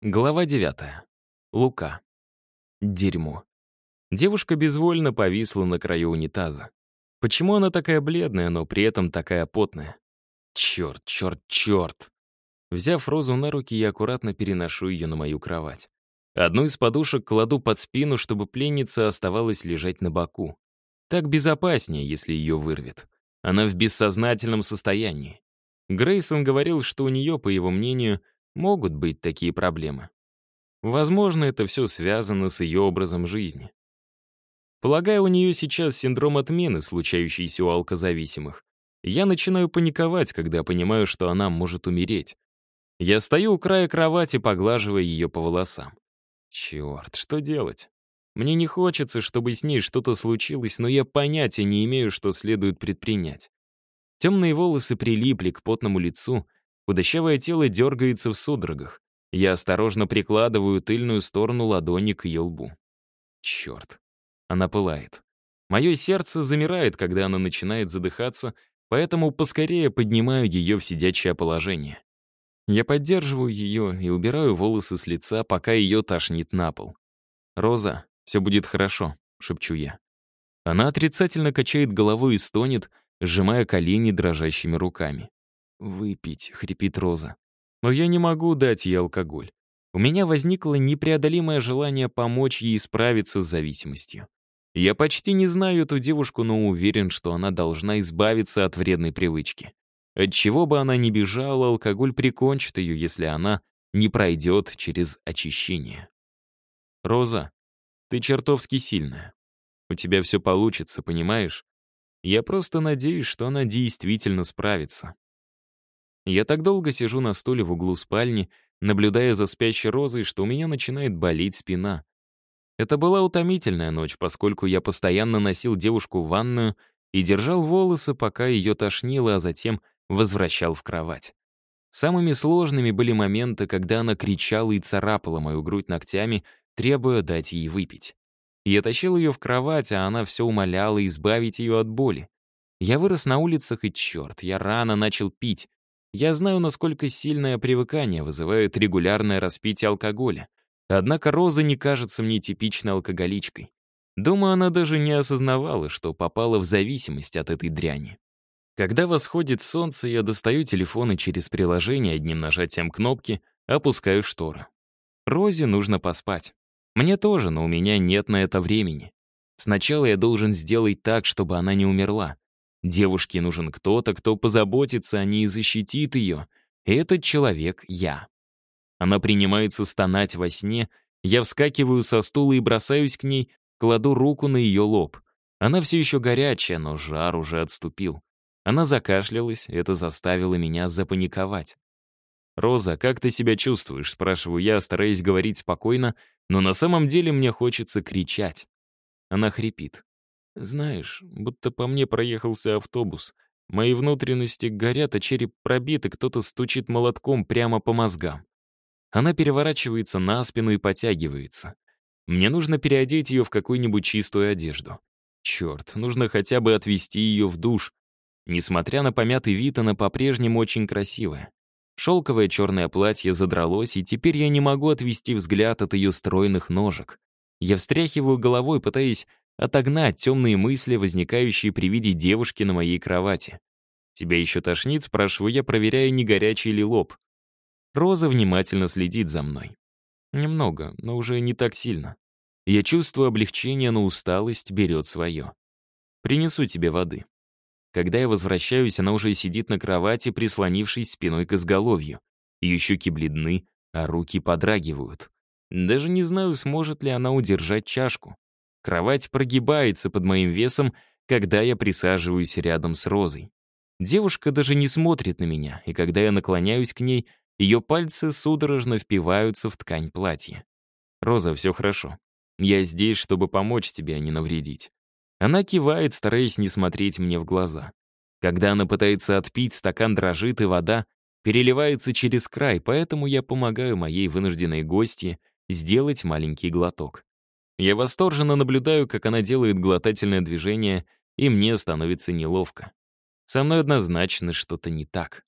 Глава 9. Лука. Дерьмо. Девушка безвольно повисла на краю унитаза. Почему она такая бледная, но при этом такая потная? Черт, черт, черт. Взяв Розу на руки, я аккуратно переношу ее на мою кровать. Одну из подушек кладу под спину, чтобы пленница оставалась лежать на боку. Так безопаснее, если ее вырвет. Она в бессознательном состоянии. Грейсон говорил, что у нее, по его мнению, могут быть такие проблемы. Возможно, это все связано с ее образом жизни. Полагаю, у нее сейчас синдром отмены, случающийся у алкозависимых. Я начинаю паниковать, когда понимаю, что она может умереть. Я стою у края кровати, поглаживая ее по волосам. Черт, что делать? Мне не хочется, чтобы с ней что-то случилось, но я понятия не имею, что следует предпринять. Темные волосы прилипли к потному лицу, худощавое тело дергается в судорогах. Я осторожно прикладываю тыльную сторону ладони к ее лбу. Черт. Она пылает. Мое сердце замирает, когда она начинает задыхаться, поэтому поскорее поднимаю ее в сидячее положение. Я поддерживаю ее и убираю волосы с лица, пока ее тошнит на пол. «Роза, все будет хорошо», — шепчу я. Она отрицательно качает головой и стонет, сжимая колени дрожащими руками. «Выпить», — хрипит Роза. Но я не могу дать ей алкоголь. У меня возникло непреодолимое желание помочь ей справиться с зависимостью. Я почти не знаю эту девушку, но уверен, что она должна избавиться от вредной привычки. От чего бы она ни бежала, алкоголь прикончит ее, если она не пройдет через очищение. Роза, ты чертовски сильная. У тебя все получится, понимаешь? Я просто надеюсь, что она действительно справится. Я так долго сижу на стуле в углу спальни, наблюдая за спящей розой, что у меня начинает болеть спина. Это была утомительная ночь, поскольку я постоянно носил девушку в ванную и держал волосы, пока ее тошнило, а затем возвращал в кровать. Самыми сложными были моменты, когда она кричала и царапала мою грудь ногтями, требуя дать ей выпить. Я тащил ее в кровать, а она все умоляла избавить ее от боли. Я вырос на улицах, и черт, я рано начал пить. Я знаю, насколько сильное привыкание вызывает регулярное распитие алкоголя. Однако Роза не кажется мне типичной алкоголичкой. Думаю, она даже не осознавала, что попала в зависимость от этой дряни. Когда восходит солнце, я достаю телефон и через приложение одним нажатием кнопки опускаю шторы. Розе нужно поспать. Мне тоже, но у меня нет на это времени. Сначала я должен сделать так, чтобы она не умерла. Девушке нужен кто-то, кто позаботится о ней и защитит ее. Этот человек — я. Она принимается стонать во сне, я вскакиваю со стула и бросаюсь к ней, кладу руку на ее лоб. Она все еще горячая, но жар уже отступил. Она закашлялась, это заставило меня запаниковать. «Роза, как ты себя чувствуешь?» — спрашиваю я, стараясь говорить спокойно, но на самом деле мне хочется кричать. Она хрипит. «Знаешь, будто по мне проехался автобус. Мои внутренности горят, а череп пробит, и кто-то стучит молотком прямо по мозгам. Она переворачивается на спину и потягивается. Мне нужно переодеть ее в какую-нибудь чистую одежду. Черт, нужно хотя бы отвезти ее в душ. Несмотря на помятый вид, она по-прежнему очень красивая. Шелковое черное платье задралось, и теперь я не могу отвести взгляд от ее стройных ножек. Я встряхиваю головой, пытаясь отогнать темные мысли, возникающие при виде девушки на моей кровати. «Тебя еще тошнит?» — спрашиваю я, проверяя, не горячий ли лоб. Роза внимательно следит за мной. Немного, но уже не так сильно. Я чувствую облегчение, но усталость берет свое. Принесу тебе воды. Когда я возвращаюсь, она уже сидит на кровати, прислонившись спиной к изголовью. Ее щеки бледны, а руки подрагивают. Даже не знаю, сможет ли она удержать чашку. Кровать прогибается под моим весом, когда я присаживаюсь рядом с Розой. Девушка даже не смотрит на меня, и когда я наклоняюсь к ней, ее пальцы судорожно впиваются в ткань платья. «Роза, все хорошо. Я здесь, чтобы помочь тебе, а не навредить». Она кивает, стараясь не смотреть мне в глаза. Когда она пытается отпить, стакан дрожит, и вода переливается через край, поэтому я помогаю моей вынужденной гости сделать маленький глоток. Я восторженно наблюдаю, как она делает глотательное движение, и мне становится неловко. Со мной однозначно что-то не так.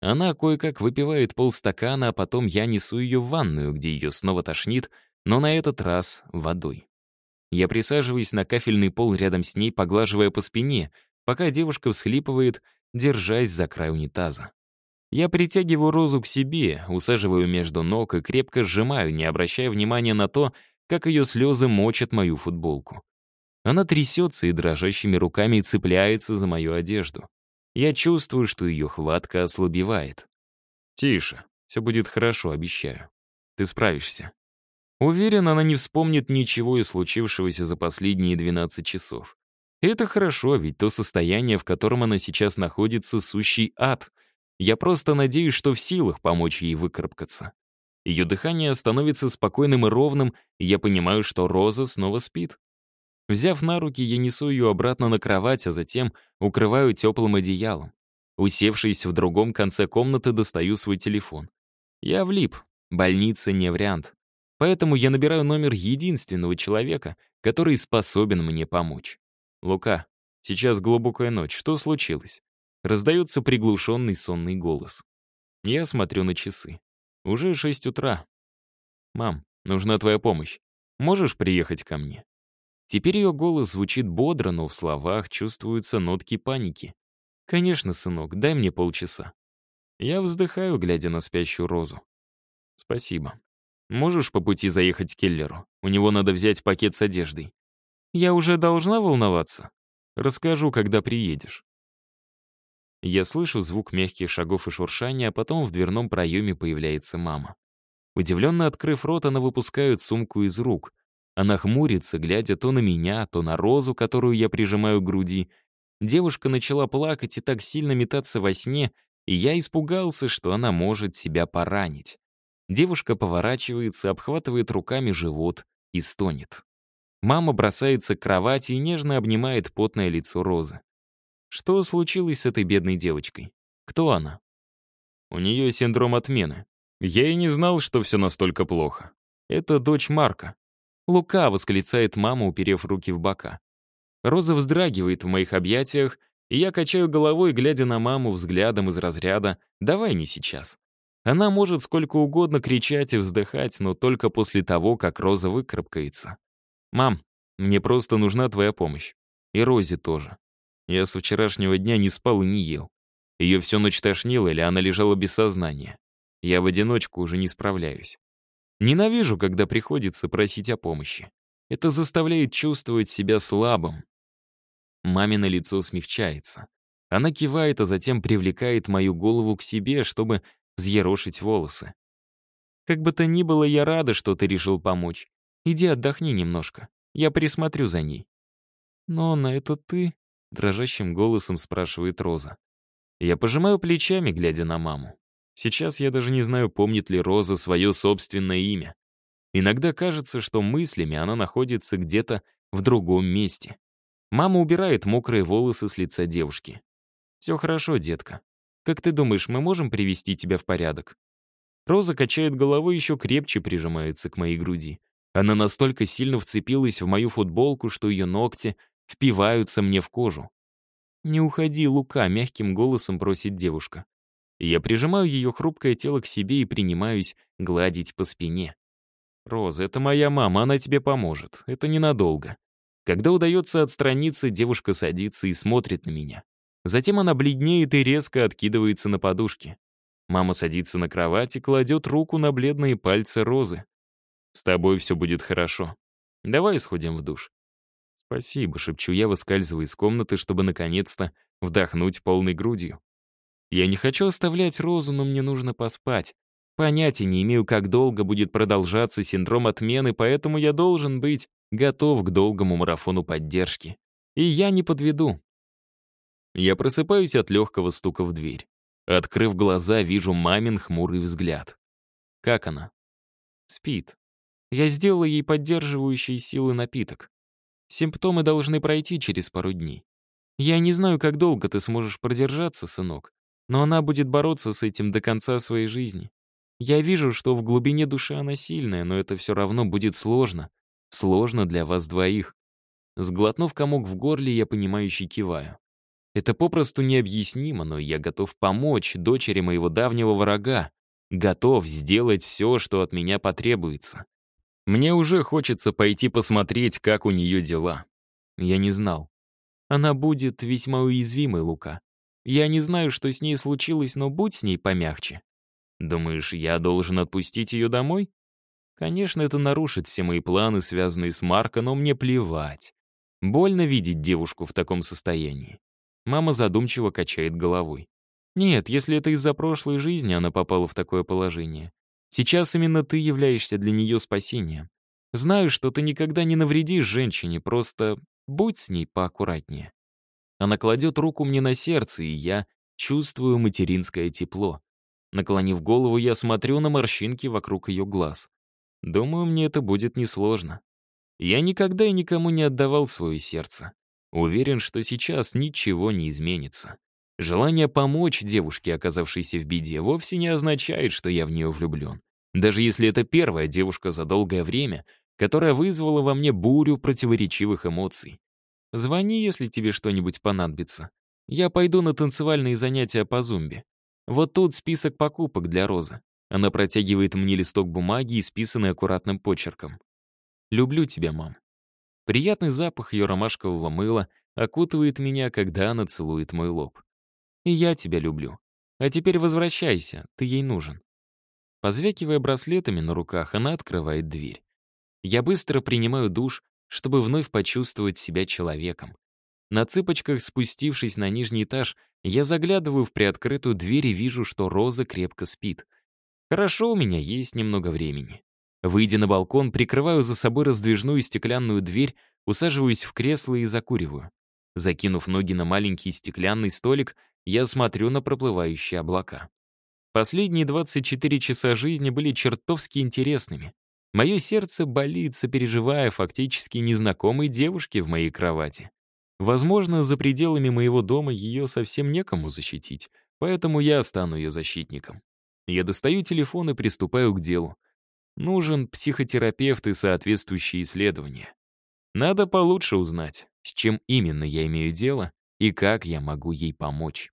Она кое-как выпивает полстакана, а потом я несу ее в ванную, где ее снова тошнит, но на этот раз водой. Я присаживаюсь на кафельный пол рядом с ней, поглаживая по спине, пока девушка всхлипывает, держась за край унитаза. Я притягиваю Розу к себе, усаживаю между ног и крепко сжимаю, не обращая внимания на то, как ее слезы мочат мою футболку. Она трясется и дрожащими руками цепляется за мою одежду. Я чувствую, что ее хватка ослабевает. «Тише, все будет хорошо, обещаю. Ты справишься». Уверен, она не вспомнит ничего из случившегося за последние 12 часов. Это хорошо, ведь то состояние, в котором она сейчас находится, сущий ад. Я просто надеюсь, что в силах помочь ей выкарабкаться. Ее дыхание становится спокойным и ровным, и я понимаю, что Роза снова спит. Взяв на руки, я несу ее обратно на кровать, а затем укрываю теплым одеялом. Усевшись в другом конце комнаты, достаю свой телефон. Я влип. Больница не вариант. Поэтому я набираю номер единственного человека, который способен мне помочь. «Лука, сейчас глубокая ночь. Что случилось?» Раздается приглушенный сонный голос. Я смотрю на часы. Уже шесть утра. «Мам, нужна твоя помощь. Можешь приехать ко мне?» Теперь ее голос звучит бодро, но в словах чувствуются нотки паники. «Конечно, сынок, дай мне полчаса». Я вздыхаю, глядя на спящую розу. «Спасибо. Можешь по пути заехать к Келлеру? У него надо взять пакет с одеждой». «Я уже должна волноваться?» «Расскажу, когда приедешь». Я слышу звук мягких шагов и шуршания, а потом в дверном проеме появляется мама. Удивленно открыв рот, она выпускает сумку из рук. Она хмурится, глядя то на меня, то на розу, которую я прижимаю к груди. Девушка начала плакать и так сильно метаться во сне, и я испугался, что она может себя поранить. Девушка поворачивается, обхватывает руками живот и стонет. Мама бросается к кровати и нежно обнимает потное лицо Розы. Что случилось с этой бедной девочкой? Кто она? У нее синдром отмены. Я и не знал, что все настолько плохо. Это дочь Марка. «Лука!» — восклицает мама, уперев руки в бока. Роза вздрагивает в моих объятиях, и я качаю головой, глядя на маму взглядом из разряда «давай не сейчас». Она может сколько угодно кричать и вздыхать, но только после того, как Роза выкарабкается. «Мам, мне просто нужна твоя помощь. И Розе тоже. Я со вчерашнего дня не спал и не ел. Ее всю ночь тошнило или она лежала без сознания. Я в одиночку уже не справляюсь. Ненавижу, когда приходится просить о помощи. Это заставляет чувствовать себя слабым. Мамино лицо смягчается. Она кивает, а затем привлекает мою голову к себе, чтобы взъерошить волосы. «Как бы то ни было, я рада, что ты решил помочь. Иди отдохни немножко. Я присмотрю за ней». «Но на это ты?» — дрожащим голосом спрашивает Роза. Я пожимаю плечами, глядя на маму. Сейчас я даже не знаю, помнит ли Роза свое собственное имя. Иногда кажется, что мыслями она находится где-то в другом месте. Мама убирает мокрые волосы с лица девушки. «Все хорошо, детка. Как ты думаешь, мы можем привести тебя в порядок?» Роза качает головой еще крепче прижимается к моей груди. Она настолько сильно вцепилась в мою футболку, что ее ногти впиваются мне в кожу. «Не уходи, Лука», — мягким голосом просит девушка. Я прижимаю ее хрупкое тело к себе и принимаюсь гладить по спине. «Роза, это моя мама, она тебе поможет. Это ненадолго». Когда удается отстраниться, девушка садится и смотрит на меня. Затем она бледнеет и резко откидывается на подушке. Мама садится на кровать и кладет руку на бледные пальцы Розы. «С тобой все будет хорошо. Давай сходим в душ». «Спасибо», — шепчу я, выскальзывая из комнаты, чтобы наконец-то вдохнуть полной грудью. Я не хочу оставлять Розу, но мне нужно поспать. Понятия не имею, как долго будет продолжаться синдром отмены, поэтому я должен быть готов к долгому марафону поддержки. И я не подведу. Я просыпаюсь от легкого стука в дверь. Открыв глаза, вижу мамин хмурый взгляд. Как она? Спит. Я сделала ей поддерживающий силы напиток. Симптомы должны пройти через пару дней. Я не знаю, как долго ты сможешь продержаться, сынок, но она будет бороться с этим до конца своей жизни. Я вижу, что в глубине души она сильная, но это все равно будет сложно. Сложно для вас двоих. Сглотнув комок в горле, я понимающе киваю. Это попросту необъяснимо, но я готов помочь дочери моего давнего врага, готов сделать все, что от меня потребуется. Мне уже хочется пойти посмотреть, как у нее дела. Я не знал. Она будет весьма уязвимой, Лука. Я не знаю, что с ней случилось, но будь с ней помягче. Думаешь, я должен отпустить ее домой? Конечно, это нарушит все мои планы, связанные с Марко, но мне плевать. Больно видеть девушку в таком состоянии. Мама задумчиво качает головой. Нет, если это из-за прошлой жизни она попала в такое положение. Сейчас именно ты являешься для нее спасением. Знаю, что ты никогда не навредишь женщине, просто будь с ней поаккуратнее. Она кладет руку мне на сердце, и я чувствую материнское тепло. Наклонив голову, я смотрю на морщинки вокруг ее глаз. Думаю, мне это будет несложно. Я никогда и никому не отдавал свое сердце. Уверен, что сейчас ничего не изменится. Желание помочь девушке, оказавшейся в беде, вовсе не означает, что я в нее влюблен. Даже если это первая девушка за долгое время, которая вызвала во мне бурю противоречивых эмоций. Звони, если тебе что-нибудь понадобится. Я пойду на танцевальные занятия по зумбе. Вот тут список покупок для Розы. Она протягивает мне листок бумаги, исписанный аккуратным почерком. «Люблю тебя, мам». Приятный запах ее ромашкового мыла окутывает меня, когда она целует мой лоб. И я тебя люблю. А теперь возвращайся, ты ей нужен». Позвякивая браслетами на руках, она открывает дверь. Я быстро принимаю душ, чтобы вновь почувствовать себя человеком. На цыпочках, спустившись на нижний этаж, я заглядываю в приоткрытую дверь и вижу, что Роза крепко спит. Хорошо, у меня есть немного времени. Выйдя на балкон, прикрываю за собой раздвижную стеклянную дверь, усаживаюсь в кресло и закуриваю. Закинув ноги на маленький стеклянный столик, я смотрю на проплывающие облака. Последние 24 часа жизни были чертовски интересными. Мое сердце болит, сопереживая фактически незнакомой девушке в моей кровати. Возможно, за пределами моего дома ее совсем некому защитить, поэтому я стану ее защитником. Я достаю телефон и приступаю к делу. Нужен психотерапевт и соответствующие исследования. Надо получше узнать, с чем именно я имею дело и как я могу ей помочь.